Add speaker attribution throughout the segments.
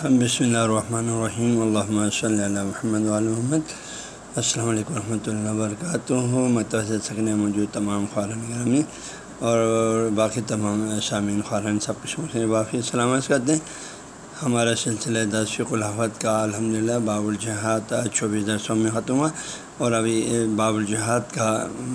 Speaker 1: بسم اللہ الرحمن الرحیم اللہ صلی اللہ محمد محمد السلام علیکم ورحمۃ اللہ وبرکاتہ متحد سکن موجود تمام خارن گرامی اور باقی تمام سامعین خارن سب کچھ باقی سلامت کرتے ہیں ہمارا سلسلہ دس الحفت کا الحمد للہ باب الجہاد چوبیس درسوں میں ختم ہوا اور ابھی باب الجہاد کا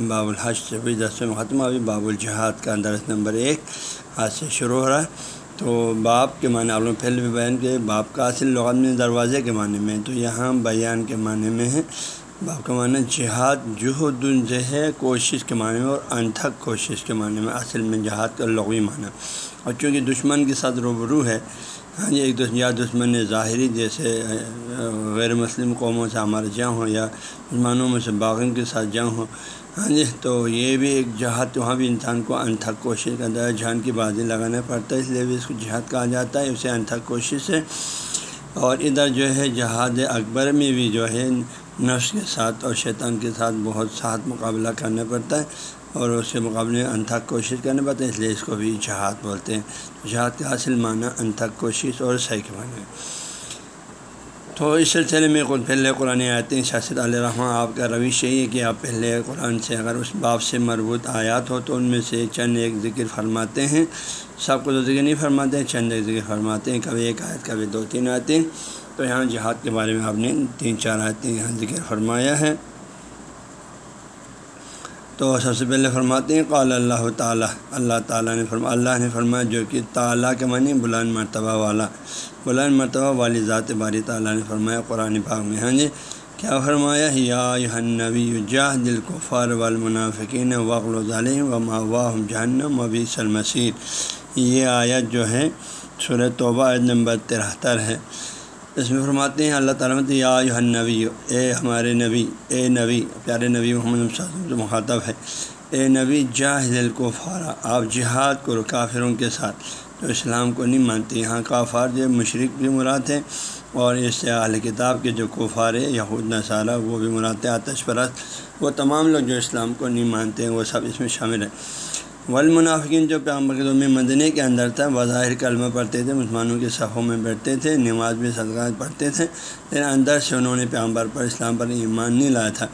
Speaker 1: باب الحج چوبیس درسوں میں ختم ہوا ابھی باب الجہاد کا درس نمبر ایک آج سے شروع ہو رہا ہے تو باپ کے معنی آپ لوگ بھی بیان کے باپ کا اصل لغت میں دروازے کے معنی میں، تو یہاں بیان کے معنی میں ہے، باپ کا معنی جہاد، جہد ہے کوشش کے معنی میں اور انتھک کوشش کے معنی میں، اصل میں جہاد کا لغوی معنی۔ اور چونکہ دشمن کے ساتھ روبرو ہے ہاں جی ایک یا دشمن ظاہری جیسے غیر مسلم قوموں سے ہمارے جنگ ہو یا مسلمانوں میں سے باغن کے ساتھ جنگ ہو ہاں جی تو یہ بھی ایک جہاد، وہاں بھی انسان کو انتھک کوشش کرتا ہے، جہان کی بازی لگانا پڑتا ہے، اس لیے بھی اس کو جہاد کہا جاتا ہے، اسے انتھک کوشش ہے اور ادھر جو ہے جہاد اکبر میں بھی جو ہے نفس کے ساتھ اور شیطان کے ساتھ بہت ساتھ مقابلہ کرنا پڑتا ہے اور اس کے مقابلے میں انتھک کوشش کرنا پڑتا ہے، اس لیے اس کو بھی جہاد بولتے ہیں۔ جہاد کا حاصل معنی انتھک کوشش اور صحیح کے معنی تو اس سلسلے میں خود پہلے قرآن آیتیں شاست علیہ رحمٰن آپ کا رویش یہی ہے کہ آپ پہلے قرآن سے اگر اس باپ سے مربوط آیات ہو تو ان میں سے چند ایک ذکر فرماتے ہیں۔ سب کو تو ذکر نہیں فرماتے ہیں چند ایک ذکر فرماتے ہیں، کبھی ایک آیت، کبھی دو، تین آیتیں۔ تو یہاں جہاد کے بارے میں آپ نے تین، چار آیتیں یہاں ذکر فرمایا ہے۔ تو سب سے پہلے فرماتے ہیں، قال اللہ تعالیٰ۔ اللہ تعالیٰ نے فرما اللہ نے فرمایا جو کہ تعالیٰ کے معنی بلند مرتبہ والا۔ بلند مرتبہ والی ذات باری تعالیٰ نے فرمایا قرآن پاک میں۔ ہاں جی کیا فرمایا؟ یا نبی جاہ دل کو فار والمنافقین وقل و ظالم و ماواہ جہنم وبی سلمسیر یہ آیت جو ہے، سورہ توبہ عید نمبر ترہتر ہے۔ اس میں فرماتے ہیں، اللہ تعالیٰ یا نبی اے ہمارے نبی، اے نبی، پیارے نبی محمد جو مخاطب ہے، اے نبی جاہ دل کو فارا آپ جہاد کرو کافروں کے ساتھ۔ جو اسلام کو نہیں مانتے، یہاں کافار جو مشرق بھی مراد ہیں، اور اس سے اہل کتاب کے جو کوفار ہے یہود، نصارہ، وہ بھی مراد آتش پرست۔ وہ تمام لوگ جو اسلام کو نہیں مانتے ہیں، وہ سب اس میں شامل ہیں۔ والمنافقین جو پیغمبر کے دور میں مدنے کے اندر تھا، بظاہر کلمہ پڑھتے تھے، مسلمانوں کے صفوں میں بیٹھتے تھے، نماز بھی صدقات پڑھتے تھے، لیکن اندر سے انہوں نے پیغمبر پر اسلام پر ایمان نہیں لایا تھا۔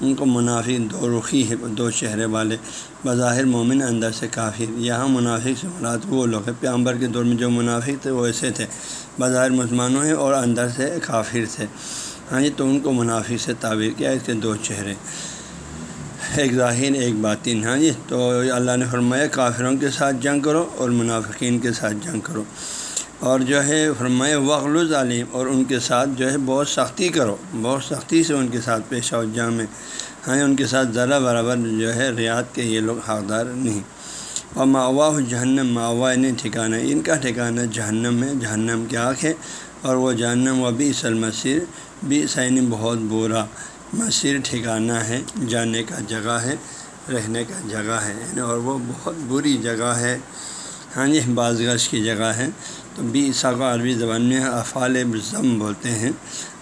Speaker 1: ان کو منافق دو رخی ہے دو چہرے والے۔ بظاہر مومن اندر سے کافی یہاں منافق سے مراد وہ لوگ ہیں، پیغمبر کے دور میں جو منافق تھے، وہ ایسے تھے۔ بظاہر مسلمانوں ہیں اور اندر سے کافر تھے۔ ہاں جی تو ان کو منافق سے تعبیر کیا، اس کے دو چہرے۔ ایک ظاہر، ایک باطن۔ ہاں جی؟ تو اللہ نے فرمایا، کافروں کے ساتھ جنگ کرو اور منافقین کے ساتھ جنگ کرو۔ اور جو ہے، فرمایا وغل ظالم اور ان کے ساتھ جو ہے، بہت سختی کرو۔ بہت سختی سے ان کے ساتھ پیش آؤ جام میں۔ ہاں جی، ان کے ساتھ ذرا برابر جو ہے ریاض کے یہ لوگ حقدار نہیں۔ اور ماوا جہنم ماوا نے یعنی ٹھکانا ان کا ٹھکانا جہنم ہے، جہنم کی آنکھ ہے۔ اور وہ جہنم و بھی مسیر بھی سینی بہت برا۔ مسیر ٹھکانا ہے، جانے کا جگہ ہے، رہنے کا جگہ ہے یعنی اور وہ بہت بری جگہ ہے۔ ہاں جی بعض گش کی جگہ ہے۔ تو بی عیسیٰ کو عربی زبان میں افعال ضم بولتے ہیں۔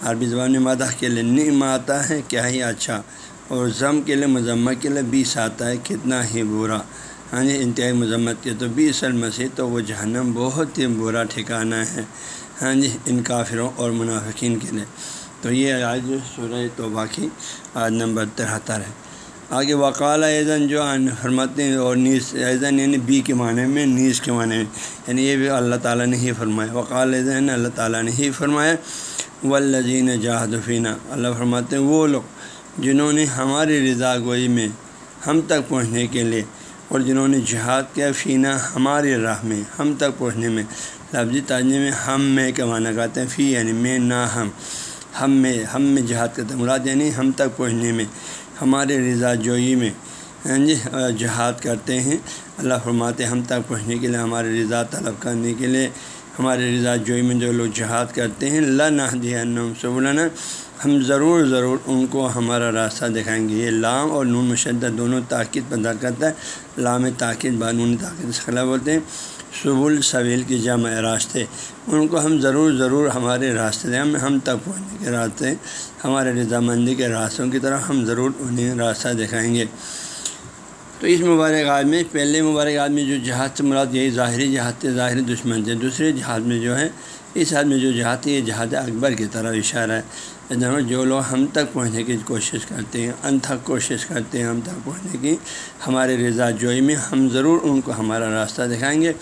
Speaker 1: عربی زبان میں مدح کے لیے نعم آتا ہے، کیا ہی اچھا۔ اور ضم کے لیے مذمت کے لیے بیس آتا ہے، کتنا ہی برا۔ ہاں جی انتہائی مذمت کے تو بیس المسیح تو وہ جہنم بہت ہی برا ٹھکانا ہے۔ ہاں جی ان کافروں اور منافقین کے لیے۔ تو یہ آج سورہ توبہ کی آج نمبر ترہتر ہے۔ آگے وقال ایزن جو فرماتے ہیں اور نیز ایزن یعنی بی کے معنی میں نیز کے معنی میں یعنی یہ بھی اللہ تعالیٰ نے ہی فرمایا۔ وقال ایزن اللہ تعالیٰ نے ہی فرمایا ولزین جہادفینہ اللہ فرماتے ہیں وہ لوگ جنہوں نے ہماری رضا گوئی میں ہم تک پہنچنے کے لیے اور جنہوں نے جہاد کیا فینہ ہماری راہ میں ہم تک پہنچنے میں، لفظی تاجنے میں ہم میں کا معنی کہتے ہیں؟ فی یعنی میں، نہ ہم۔ ہم میں ہم میں جہاد کرتے مراد یعنی ہم تک پہنچنے میں، ہمارے رضا جوئی میں ہاں جی جہاد کرتے ہیں۔ اللہ فرماتے ہم تک پہنچنے کے لیے، ہمارے رضا طلب کرنے کے لیے، ہمارے رضا جوئی میں جو لوگ جہاد کرتے ہیں اللہ نہ دیا ہم ضرور ضرور ان کو ہمارا راستہ دکھائیں گے۔ یہ لام اور نون مشدد دونوں تاکید پیدا کرتا ہے۔ لام تاکید بانون تاکید خلا بولتے ہیں۔ سبول سویل کی جمع راستے، ان کو ہم ضرور ضرور ہمارے راستے دیں، ہم ہم تک پہنچنے کے راستے، ہمارے رضامندی کے راستوں کی طرح ہم ضرور انہیں راستہ دکھائیں گے۔ تو اس مبارک آدمی پہلے مبارک آدمی جو جہاد سے مراد یہی ظاہری جہاد تھے، ظاہری دشمن تھے، دوسرے جہاد میں جو ہے اس حد میں جو جہاد ہے یہ جہاد اکبر کی طرح اشارہ ہے۔ جو لوگ ہم تک پہنچنے کی کوشش کرتے ہیں، ان تک کوشش کرتے ہیں ہم تک پہنچنے کی، ہمارے رضا جوئی میں ہم ضرور ان کو ہمارا راستہ دکھائیں گے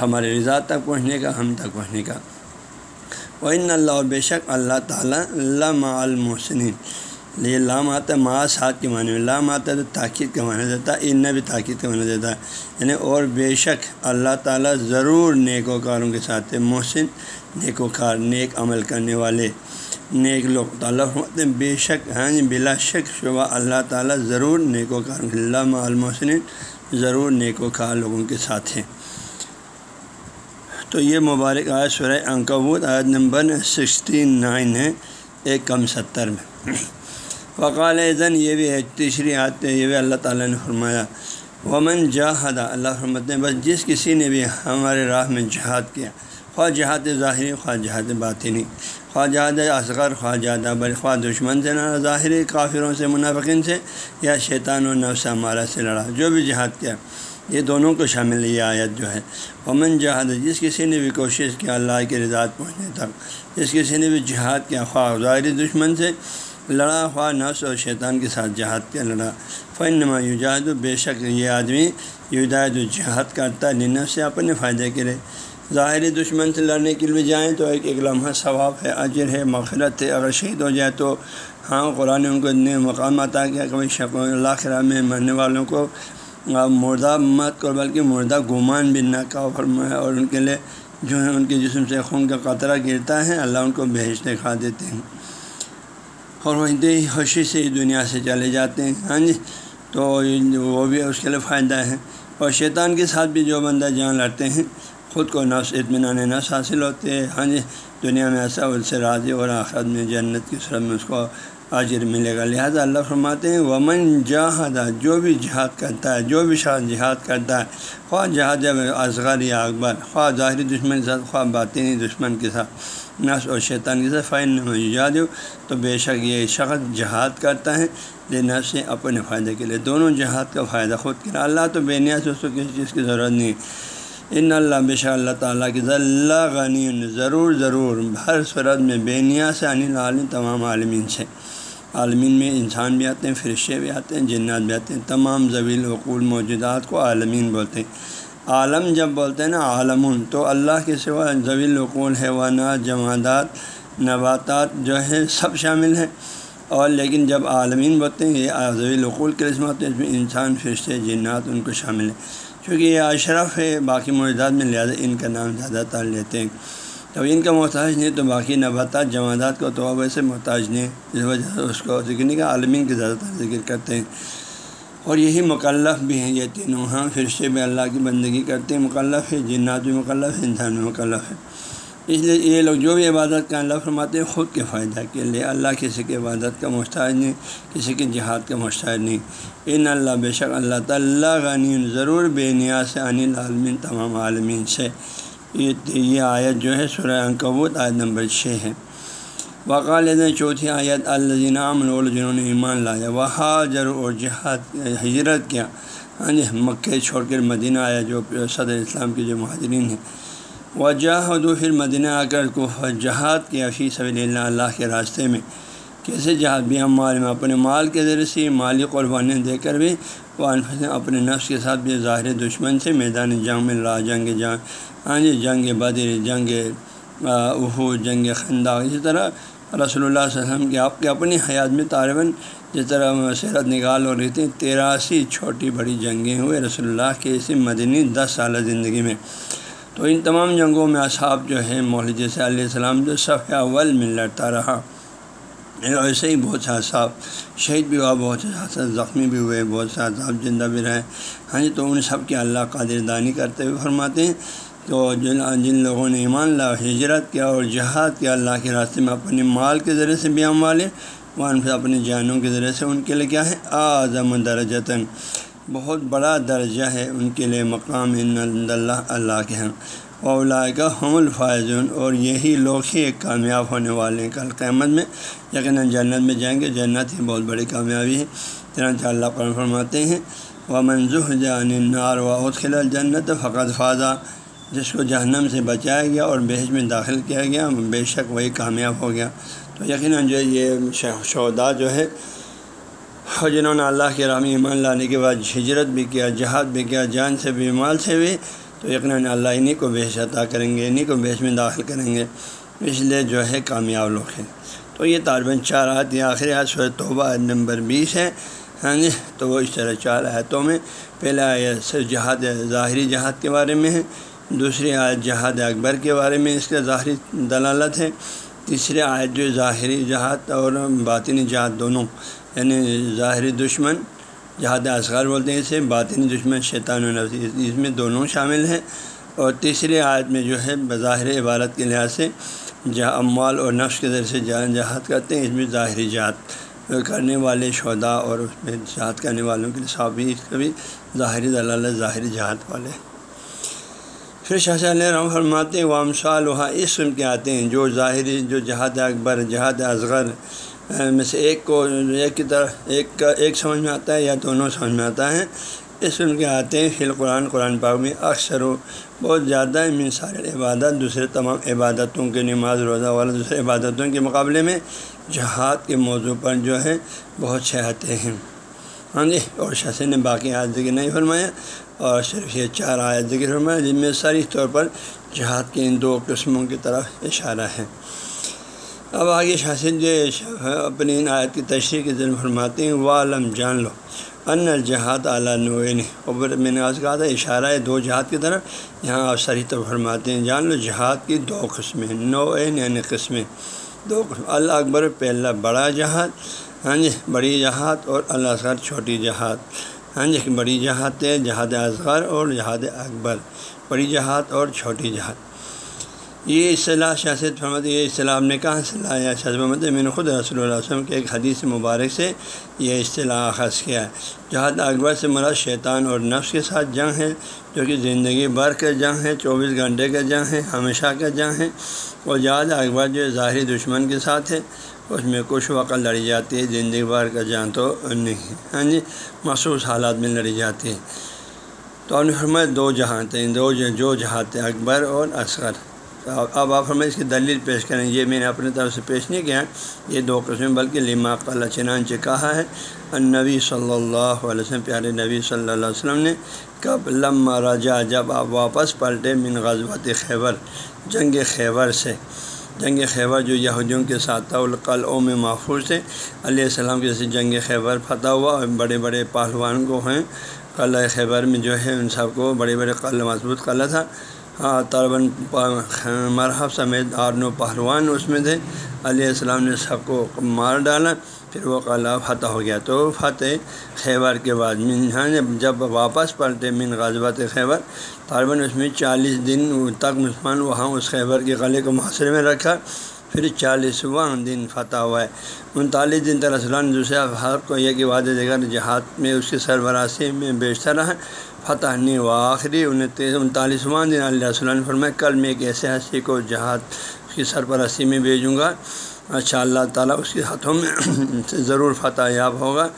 Speaker 1: ہمارے رضا تک پہنچنے کا، ہم تک پہنچنے کا۔ و ان اللہ بے شک اللہ تعالیٰ اللہ المحسن یہ لام آتا ہے، ماں ساتھ کے معنی میں لام آتا ہے تو تاکید کا معنی دیتا ہے، ان بھی تاکید کا معنی دیتا ہے۔ یعنی اور بے شک اللہ تعالیٰ ضرور نیک و کاروں کے ساتھ محسن نیک و نیک عمل کرنے والے، نیک لوگ۔ تعالیٰ بے شک ہاں جی، بلا شک شبہ اللہ تعالیٰ ضرور نیک و کار اللہ المحسن ضرور نیک و لوگوں کے ساتھ ہیں۔ تو یہ مبارک آیت سورہ انکبوت آیت نمبر سکسٹی نائن ہے، ایک کم ستر میں۔ وقال زن یہ بھی ہے، تیسری آیت یہ بھی اللہ تعالیٰ نے فرمایا۔ ومن جہادا اللہ فرمت نے بس جس کسی نے بھی ہمارے راہ میں جہاد کیا، خواہ جہاد ظاہری، خواہ جہاد باطنی، خواہ جہاد اصغر، خواہ جہاد بل، خواہ دشمن سے نہ ظاہری، کافروں سے، منافقین سے، یا شیطان و نفس ہمارا سے لڑا، جو بھی جہاد کیا۔ یہ دونوں کو شامل یہ آیت جو ہے۔ امن جہاد جس کسی نے بھی کوشش کیا، اللہ کے رضاعت پہنچنے تک، جس کسی نے بھی جہاد کیا، خواہ ظاہری دشمن سے لڑا خواہ نفس اور شیطان کے ساتھ جہاد کیا لڑا۔ فن نما یوجاد بے شک یہ آدمی یوجاد جہاد کرتا ہے ننف سے اپنے فائدے کے لیے۔ ظاہری دشمن سے لڑنے کے لیے جائیں تو ایک ایک لمحہ ثواب ہے، اجر ہے، مغفرت ہے۔ اگر شہید ہو جائے تو ہاں قرآن ان کو اتنے مقام عطا کیا کبھی شک اللہ خراب میں مرنے والوں کو مردہ مت کو بلکہ مردہ گمان بھی نہ کا فرمایا اور ان کے لیے جو ہے، ان کے جسم سے خون کا قطرہ گرتا ہے، اللہ ان کو بھیجتے کھا دیتے ہیں۔ اور وہ ہی خوشی سے دنیا سے چلے جاتے ہیں۔ ہاں جی تو وہ بھی اس کے لیے فائدہ ہے۔ اور شیطان کے ساتھ بھی جو بندہ جان لڑتے ہیں، خود کو نفس، اطمینان نفس حاصل ہوتے ہیں۔ ہاں جی دنیا میں ایسا ان سے راضی اور آخرت میں جنت کی صورت میں اس کو عاجر ملے گا۔ لہٰذا اللہ فرماتے ہیں، ومن جہادا جو بھی جہاد کرتا ہے، جو بھی شاہ جہاد کرتا ہے، خواہ جہاد اصغر یا اکبر، خواہ ظاہری دشمن کے ساتھ، خواہ باطنی دشمن کے ساتھ نس اور شیطان کے ساتھ فائن یاد ہو تو بے شک یہ شخص جہاد کرتا ہے یہ نفس سے اپنے فائدے کے لیے۔ دونوں جہاد کا فائدہ خود کرا اللہ تو بے نیاز اس کو کسی چیز کی ضرورت نہیں ان اللہ، بے شک اللہ تعالیٰ کی ذلّہ غنی، ضرور ضرور، ہر صورت میں بے نیاز سے انل عالم، تمام عالمین سے۔ عالمین میں انسان بھی آتے ہیں فرشے بھی آتے ہیں، جنات بھی آتے ہیں، تمام زویل وقول موجودات کو عالمین بولتے ہیں۔ عالم جب بولتے ہیں نا عالمون، تو اللہ کے سوا زویل وقول حیوانات، جمادات، نباتات جو ہے سب شامل ہیں۔ اور لیکن جب عالمین بولتے ہیں، یہ زویل وقول کے رسمات اس میں انسان، فرشتے، جنات ان کو شامل ہیں۔ چونکہ یہ اشرف ہے، باقی موجودات میں لہٰذا ان کا نام زیادہ تر لیتے ہیں۔ جب ان کا محتاج نہیں تو باقی نباتات جماعت کو تو ویسے محتاج نہیں اس وجہ سے اس کو ذکر نہیں کا عالمین کے زیادہ تر ذکر کرتے ہیں۔ اور یہی مکلف بھی ہیں یہ تینوں ہاں فرشتے بھی اللہ کی بندگی کرتے ہیں، مکلف ہے جنات بھی مکلف ہے انسان بھی مکلف ہے اس لیے یہ لوگ جو بھی عبادت کا اللہ فرماتے ہیں، خود کے فائدہ کے لیے اللہ کسی کی عبادت کا محتاج نہیں، کسی کے جہاد کا محتاج نہیں۔ ان اللہ بے شک اللہ تعالیٰ غنی، ضرور بے نیاز سے انل عالمین تمام عالمین سے۔ یہ آیت جو ہے سورہ انکبوت آیت نمبر چھ ہے۔ وقال چوتھی آیت الزینام جنہوں نے ایمان لایا۔ وہ حاجر اور جہاد، ہجرت کیا۔ ہاں جی مکے چھوڑ کر مدینہ آیا، جو صدر اسلام کے جو مہاجرین ہیں۔ وہ جہاد پھر مدینہ آ کر کو جہاد کیا فی صبی اللہ اللہ کے راستے میں۔ کیسے جہاد؟ بھی ہم مال میں اپنے مال کے ذریعے سے، مالی قربانیاں دے کر بھی۔ وہ اپنے نفس کے ساتھ بھی ظاہر دشمن سے میدان جنگ میں لا جنگ جنگ۔ ہاں جی جنگ بدر جنگ اہو جنگ خندہ اسی طرح رسول اللہ علیہ وسلم کی آپ کے اپنی حیات میں طالباً جس طرح سیرت نکال ہو رہی تھی تیراسی چھوٹی بڑی جنگیں ہوئے رسول اللہ کے اسی مدنی دس سالہ زندگی میں۔ تو ان تمام جنگوں میں اصحاب جو ہے مولد جیسے علیہ السلام جو صفحہ اول میں لڑتا رہا۔ ایسے ہی بہت سے اصحاب، شہید بھی ہوا، بہت سے زخمی بھی ہوئے، بہت سے اصحاب زندہ بھی رہے۔ ہاں جی تو ان سب کے اللہ قادر دانی کرتے ہوئے فرماتے ہیں تو جن جن لوگوں نے ایمان لا، ہجرت کیا اور جہاد کیا، اللہ کے راستے میں اپنے مال کے ذریعے سے بھی والے، وہاں سے اپنی جانوں کے ذریعے سے ان کے لیے کیا ہے؟ اعظم درجتاً۔ بہت بڑا درجہ ہے ان کے لیے مقام، ان اللہ اللہ کے ہیں اولا کا حم الفائزون۔ اور یہی لوگ ہی ایک کامیاب ہونے والے ہیں۔ کل قیامت میں یقیناً جنت میں جائیں گے۔ جنت ہی بہت بڑی کامیابی ہے۔ چنانچہ اللہ قرآن فرماتے ہیں و منظح جان نار و ادخل جنت فقط فاضہ جس کو جہنم سے بچایا گیا اور بحث میں داخل کیا گیا، بے شک وہی کامیاب ہو گیا۔ تو یقیناً جو یہ شودا جو ہے، اور جنہوں نے اللہ کے رامی ایمان لانے کے بعد ہجرت بھی کیا، جہاد بھی کیا، جان سے بھی، مال سے بھی، تو یقیناً اللہ انہیں کو بیش عطا کریں گے انہیں کو بیش میں داخل کریں گے۔ اس لیے جو ہے، کامیاب لوگ ہیں۔ تو یہ طالباً چار آیت یہ آخری آج سو توبہ نمبر بیس ہے۔ ہاں جی تو وہ اس طرح چار آیتوں میں، پہلا آیت صرف جہاد، ظاہری جہاد کے بارے میں ہے۔ دوسری آیت جہاد اکبر کے بارے میں اس کا ظاہری دلالت ہے۔ تیسری آیت جو ظاہری جہاد اور باطنی جہاد دونوں یعنی ظاہری دشمن، جہاد اصغر بولتے ہیں اسے، باطنی دشمن، شیطان و نفسی اس میں دونوں شامل ہیں۔ اور تیسری آیت میں جو ہے بظاہر عبارت کے لحاظ سے جہاں اموال اور نفس کے ذریعے سے جہاد کرتے ہیں، اس میں ظاہری جہاد کرنے والے شہدا اور اس میں جہاد کرنے والوں کے لیے بھی اس کا بھی ظاہری دلالت، ظاہری جہاد والے پھر شاہ علیہ رحم فرماتے ہیں وام شال وہاں اس کے آتے ہیں، جو ظاہری، جو جہاد اکبر، جہاد اصغر میں سے ایک کو، ایک کی طرح ایک کا، ایک سمجھ میں آتا ہے یا دونوں سمجھ میں آتا ہے، اس کے آتے ہیں۔ فی القرآن، قرآن پاک میں اکثر و بہت زیادہ مثال عبادت، دوسرے تمام عبادتوں کے، نماز، روزہ والا، دوسرے عبادتوں کے مقابلے میں جہاد کے موضوع پر جو ہے، بہت سے آتے ہیں۔ ہاں جی اور شاسی نے باقی آیت ذکر نہیں فرمایا۔ اور صرف یہ چار آیت ذکر فرمایا جن میں ساری طور پر جہاد کے ان دو قسموں کی طرف اشارہ ہے۔ اب آگے شاست جو اپنی ان آیت کی تشریح کے ذریعے فرماتے ہیں وہ عالم جان لو ان الجہاد اعلیٰ نوین اوپر میں نے آج کہا تھا، اشارہ ہے دو جہاد کی طرف۔ یہاں آپ ساری طرف فرماتے ہیں، جان لو، جہاد کی دو قسمیں نوین یعنی قسمیں۔ دو قسم، اللہ اکبر، پہلا بڑا جہاد ہاں جی بڑی جہاد اور اللہ اصغر چھوٹی جہاد۔ ہاں جی بڑی جہاد ہے، جہاد اصغر اور جہاد اکبر، بڑی جہاد اور چھوٹی جہاد۔ یہ اصطلاح شاست محمد، یہ اصطلاح آپ نے کہاں سے لایا؟ شاست محمد میں نے خود رسول اللہ علیہ وسلم کے ایک حدیث مبارک سے یہ اصطلاح اخذ کیا ہے۔ جہاد اکبر سے مراد شیطان اور نفس کے ساتھ جنگ ہے، جو کہ زندگی بھر کا جنگ ہے، چوبیس گھنٹے کا جنگ ہے، ہمیشہ کا جنگ ہے۔ اور جہاد اکبر جو ظاہری دشمن کے ساتھ ہے، اس میں کچھ وقت لڑی جاتی ہے، زندگی بھر کا جنگ تو نہیں ہاں جی مخصوص حالات میں لڑی جاتی ہے۔ تو فرمائے دو جہاں تھے، دو جو جہاد تھے اکبر اور اصغر۔ اب آپ ہمیں اس کی دلیل پیش کریں۔ یہ میں نے اپنی طرف سے پیش نہیں کیا۔ یہ دو قسمیں، بلکہ لما قلع چنانچہ کہا ہے۔ نبی صلی اللہ علیہ وسلم، پیارے نبی صلی اللہ علیہ وسلم نے کب لما راجا جب آپ واپس پلٹے من غزوات خیبر، جنگ خیبر سے۔ جنگ خیبر جو یہودیوں کے ساتھ القلعوں میں محفوظ تھے۔ علیہ السلام کے جیسے جنگ خیبر فتح ہوا بڑے بڑے پہلوان کو ہیں۔ قلعہ خیبر میں جو ہے، ان سب کو بڑے بڑے قلعہ مضبوط قلعہ تھا۔ ہاں، طالباً مرحب سمیت اور نو پہلوان اس میں تھے۔ علیہ السلام نے سب کو مار ڈالا، پھر وہ قلعہ فتح ہو گیا۔ تو فتح خیبر کے بعد ہاں جب واپس پلٹے من غازبات خیبر، طالباً اس میں چالیس دن تک مسلمان وہاں اس خیبر کے قلعے کو محاصرے میں رکھا۔ پھر چالیسواں دن فتح ہوا۔ ہے انتالیس دن تک رسول دوسرے ہر کو یہ کہ وعدے دے کر جہاد میں اس کی سربراہی میں بیچتا رہا۔ فتح نہیں ہوا، آخری انتیس انتالیسواں دن علیہ رسول فرمائے کل میں ایک ایسے ہنسی کو جہاد کی سرپرستی میں بھیجوں گا۔ اچھا اللہ تعالیٰ اس کے ہاتھوں میں ضرور فتح یاب ہوگا،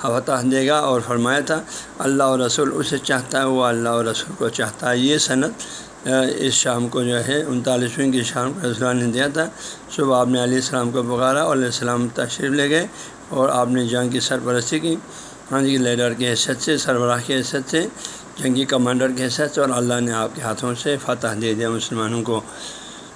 Speaker 1: فتح دے گا۔ اور فرمایا تھا، اللہ اور رسول اسے چاہتا ہے، وہ اللہ اور رسول کو چاہتا ہے۔ یہ صنعت اس شام کو جو ہے، انتالیسویں کی شام کو رسول نے دیا تھا۔ صبح آپ نے علیہ السلام کو پکارا اور علیہ السلام تشریف لے گئے اور آپ نے جنگ کی سرپرستی کی۔ ہاں جی لیڈر کے حیثیت سے، سربراہ کے حیثیت سے، جنگی کمانڈر کے حیثیت سے اور اللہ نے آپ کے ہاتھوں سے فتح دے دیا مسلمانوں کو۔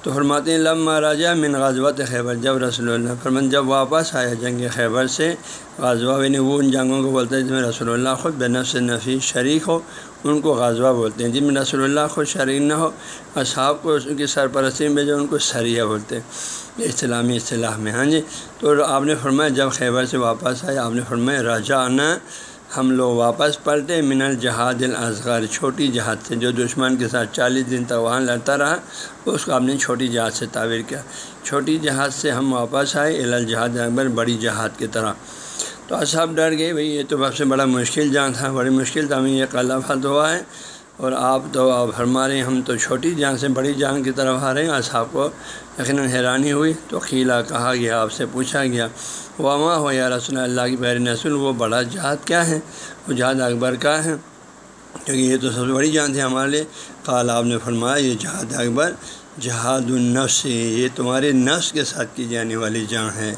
Speaker 1: تو فرماتے ہیں لمہ راجہ من غازوات خیبر، جب رسول اللہ فرمان جب واپس آیا جنگ خیبر سے غازوہ یعنی وہ ان جنگوں کو بولتے ہیں جس میں رسول اللہ خود بے نفس نفی شریک ہو، ان کو غازوہ بولتے ہیں جن میں رسول اللہ خود شریک نہ ہو، اصحاب کو اس کی سرپرستی میں جو ان کو سریہ بولتے ہیں۔ اسلامی اصطلاح میں ہاں جی۔ تو آپ نے فرمایا، جب خیبر سے واپس آئے، آپ نے فرمایا راجہ آنا ہم لوگ واپس پلٹے من الجہاد الاصغر، چھوٹی جہاد سے، جو دشمن کے ساتھ چالیس دن تک وہاں لڑتا رہا، اس کو آپ نے چھوٹی جہاد سے تعبیر کیا۔ چھوٹی جہاد سے ہم واپس آئے الجہاد اکبر، بڑی جہاد کی طرح۔ تو اصحاب ڈر گئے، بھئی یہ تو سب سے بڑا مشکل جہاں تھا، بڑی مشکل تھا، ہمیں یہ قلعہ فتح ہوا ہے۔ اور آپ تو آپ فرما ہم تو چھوٹی جان سے بڑی جان کی طرف آ رہے ہیں۔ اصحاب کو یقیناً حیرانی ہوئی۔ تو خیلا کہا گیا، آپ سے پوچھا گیا وما ہو یا رسول اللہ کی بحر نسل، وہ بڑا جہاد کیا ہے؟ وہ جہاد اکبر کا ہے۔ کیونکہ یہ تو سب سے بڑی جان تھی ہمارے لیے۔ قال، آپ نے فرمایا، یہ جہاد اکبر جہاد النفس یہ تمہارے نفس کے ساتھ کی جانے والی جان ہے۔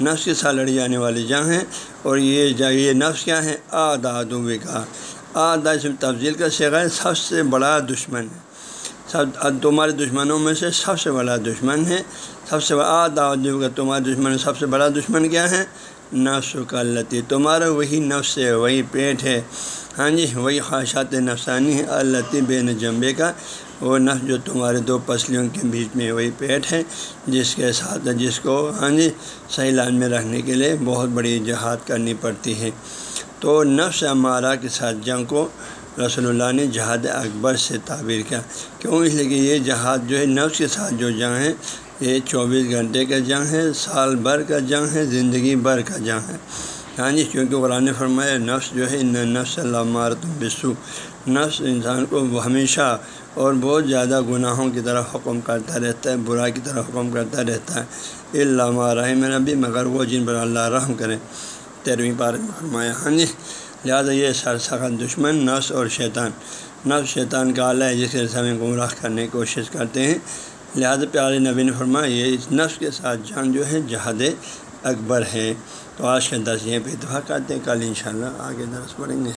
Speaker 1: نفس کے ساتھ لڑی جانے والی جان ہے۔ اور یہ یہ نفس کیا ہے؟ آداد کا آدھا تفضیل کا ہے سب سے بڑا دشمن ہے۔ سب تمہارے دشمنوں میں سے سب سے بڑا دشمن ہے۔ سب سے آدھا کا تمہارا دشمن سب سے بڑا دشمن کیا ہے؟ نفس کا لتی تمہارا وہی نفس ہے، وہی پیٹ ہے۔ ہاں جی وہی خواہشات نفسانی ہے التی بین جمبے کا۔ وہ نفس جو تمہارے دو پسلیوں کے بیچ میں وہی پیٹ ہے، جس کے ساتھ، جس کو ہاں جی صحیح لائن میں رہنے کے لیے بہت بڑی جہاد کرنی پڑتی ہے۔ تو نفس امارہ کے ساتھ جنگ کو رسول اللہ نے جہاد اکبر سے تعبیر کیا۔ کیوں؟ اس لیے کہ یہ جہاد جو ہے، نفس کے ساتھ جو جنگ ہے، یہ چوبیس گھنٹے کا جنگ ہے، سال بھر کا جنگ ہے، زندگی بھر کا جنگ ہے۔ ہاں جی کیونکہ قرآن فرمایا، نفس جو ہے نفس اللہ مارت بسو نفس انسان کو ہمیشہ اور بہت زیادہ گناہوں کی طرف حکم کرتا رہتا ہے، برا کی طرف حکم کرتا رہتا ہے۔ اللہ رحم نبی مگر وہ جن پر اللہ رحم کرے۔ تیرہویں پار فرمایا ہاں جی لہٰذا یہ سر سخت دشمن، نفس اور شیطان۔ نفس، شیطان کا آلہ ہے جس کے ہمیں گمراہ کرنے کی کوشش کرتے ہیں۔ لہٰذا پیارے نبی نے فرمایا، یہ اس نفس کے ساتھ جان جو ہے، جہاد اکبر ہے۔ تو آج کے درس یہ پہ اتفاق کرتے ہیں، کل انشاءاللہ آگے درس پڑھیں گے۔